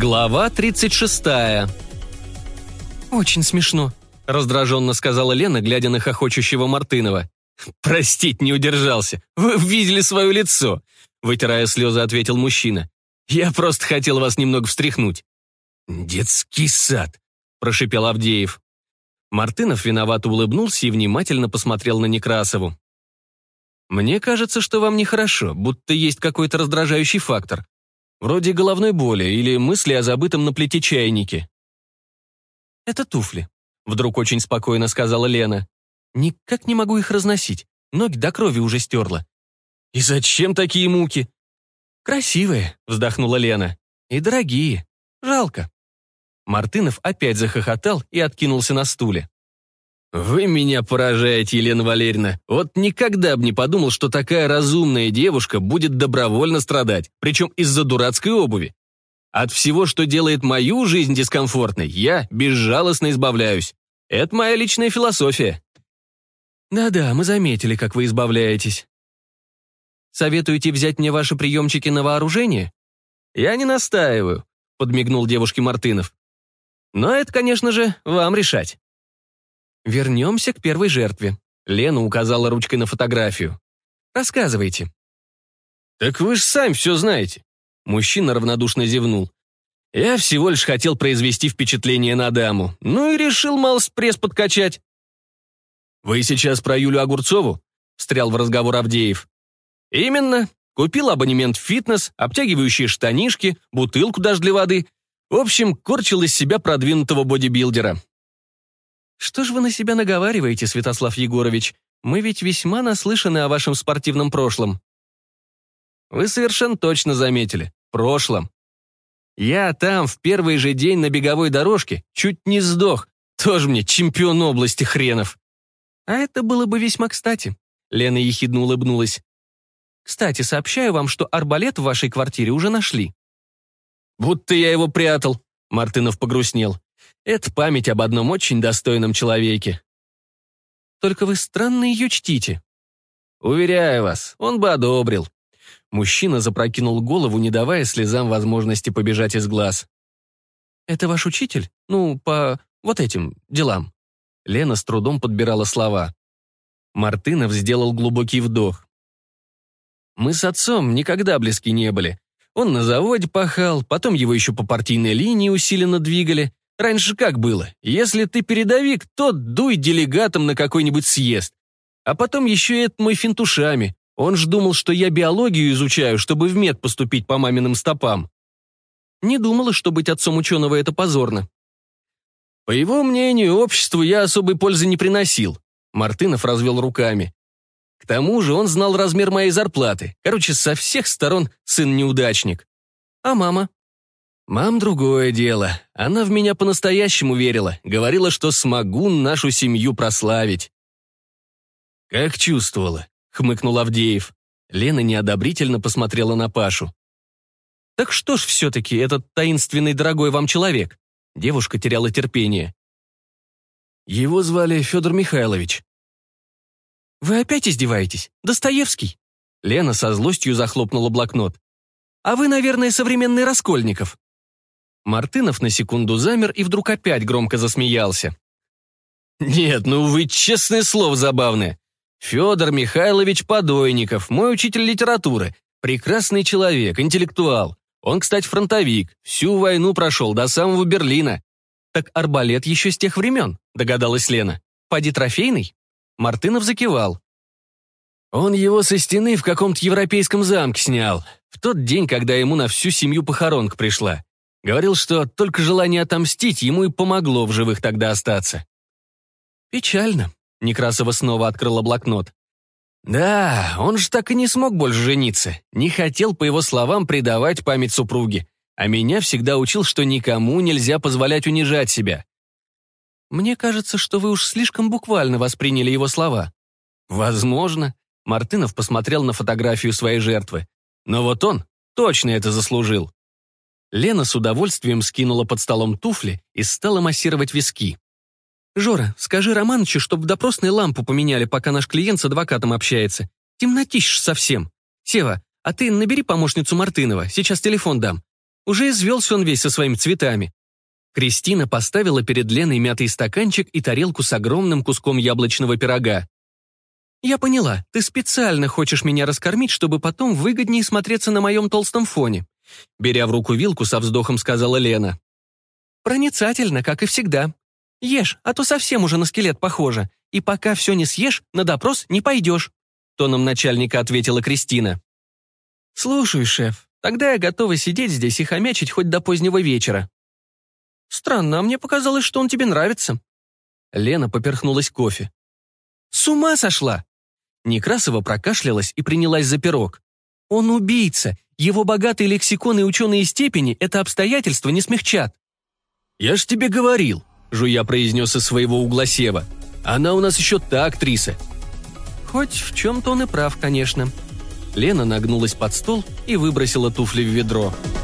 Глава 36. «Очень смешно», — раздраженно сказала Лена, глядя на хохочущего Мартынова. «Простить, не удержался. Вы видели свое лицо», — вытирая слезы, ответил мужчина. «Я просто хотел вас немного встряхнуть». «Детский сад», — прошипел Авдеев. Мартынов виновато улыбнулся и внимательно посмотрел на Некрасову. «Мне кажется, что вам нехорошо, будто есть какой-то раздражающий фактор. Вроде головной боли или мысли о забытом на плите чайнике. «Это туфли», — вдруг очень спокойно сказала Лена. «Никак не могу их разносить. Ноги до крови уже стерла». «И зачем такие муки?» «Красивые», — вздохнула Лена. «И дорогие. Жалко». Мартынов опять захохотал и откинулся на стуле. «Вы меня поражаете, Елена Валерьевна. Вот никогда бы не подумал, что такая разумная девушка будет добровольно страдать, причем из-за дурацкой обуви. От всего, что делает мою жизнь дискомфортной, я безжалостно избавляюсь. Это моя личная философия». «Да-да, мы заметили, как вы избавляетесь». «Советуете взять мне ваши приемчики на вооружение?» «Я не настаиваю», — подмигнул девушке Мартынов. «Но это, конечно же, вам решать». Вернемся к первой жертве. Лена указала ручкой на фотографию. Рассказывайте. Так вы же сами все знаете. Мужчина равнодушно зевнул. Я всего лишь хотел произвести впечатление на даму. Ну и решил мало пресс подкачать. Вы сейчас про Юлю Огурцову? Встрял в разговор Авдеев. Именно. Купил абонемент в фитнес, обтягивающие штанишки, бутылку даже для воды. В общем, корчил из себя продвинутого бодибилдера. «Что ж вы на себя наговариваете, Святослав Егорович? Мы ведь весьма наслышаны о вашем спортивном прошлом». «Вы совершенно точно заметили. Прошлом. Я там в первый же день на беговой дорожке чуть не сдох. Тоже мне чемпион области хренов». «А это было бы весьма кстати», — Лена ехидно улыбнулась. «Кстати, сообщаю вам, что арбалет в вашей квартире уже нашли». «Будто я его прятал», — Мартынов погрустнел. Это память об одном очень достойном человеке. Только вы странно ее чтите. Уверяю вас, он бы одобрил. Мужчина запрокинул голову, не давая слезам возможности побежать из глаз. «Это ваш учитель? Ну, по вот этим делам?» Лена с трудом подбирала слова. Мартынов сделал глубокий вдох. «Мы с отцом никогда близки не были. Он на заводе пахал, потом его еще по партийной линии усиленно двигали. Раньше как было? Если ты передовик, то дуй делегатом на какой-нибудь съезд. А потом еще и это мой финтушами. Он ж думал, что я биологию изучаю, чтобы в мед поступить по маминым стопам. Не думала, что быть отцом ученого — это позорно. По его мнению, обществу я особой пользы не приносил. Мартынов развел руками. К тому же он знал размер моей зарплаты. Короче, со всех сторон сын-неудачник. А мама? Мам другое дело. Она в меня по-настоящему верила, говорила, что смогу нашу семью прославить. «Как чувствовала», — хмыкнул Авдеев. Лена неодобрительно посмотрела на Пашу. «Так что ж все-таки этот таинственный дорогой вам человек?» Девушка теряла терпение. Его звали Федор Михайлович. «Вы опять издеваетесь? Достоевский?» Лена со злостью захлопнула блокнот. «А вы, наверное, современный Раскольников». Мартынов на секунду замер и вдруг опять громко засмеялся. «Нет, ну вы честное слово забавное. Федор Михайлович Подойников, мой учитель литературы, прекрасный человек, интеллектуал. Он, кстати, фронтовик, всю войну прошел до самого Берлина. Так арбалет еще с тех времен, догадалась Лена. Поди трофейный?» Мартынов закивал. Он его со стены в каком-то европейском замке снял, в тот день, когда ему на всю семью похоронка пришла. Говорил, что только желание отомстить ему и помогло в живых тогда остаться. Печально. Некрасова снова открыла блокнот. Да, он же так и не смог больше жениться. Не хотел, по его словам, предавать память супруги. А меня всегда учил, что никому нельзя позволять унижать себя. Мне кажется, что вы уж слишком буквально восприняли его слова. Возможно. Мартынов посмотрел на фотографию своей жертвы. Но вот он точно это заслужил. Лена с удовольствием скинула под столом туфли и стала массировать виски. «Жора, скажи Романычу, чтоб в допросной лампу поменяли, пока наш клиент с адвокатом общается. Темнотищ совсем. Сева, а ты набери помощницу Мартынова, сейчас телефон дам. Уже извелся он весь со своими цветами. Кристина поставила перед Леной мятый стаканчик и тарелку с огромным куском яблочного пирога. «Я поняла, ты специально хочешь меня раскормить, чтобы потом выгоднее смотреться на моем толстом фоне», беря в руку вилку, со вздохом сказала Лена. «Проницательно, как и всегда. Ешь, а то совсем уже на скелет похоже, и пока все не съешь, на допрос не пойдешь», тоном начальника ответила Кристина. «Слушай, шеф, тогда я готова сидеть здесь и хомячить хоть до позднего вечера», Странно, а мне показалось, что он тебе нравится». Лена поперхнулась кофе. «С ума сошла!» Некрасова прокашлялась и принялась за пирог. «Он убийца. Его богатый лексикон и ученые степени это обстоятельства не смягчат». «Я ж тебе говорил», — жуя произнес из своего угла Сева. «Она у нас еще та актриса». «Хоть в чем-то он и прав, конечно». Лена нагнулась под стол и выбросила туфли в ведро. «Лена»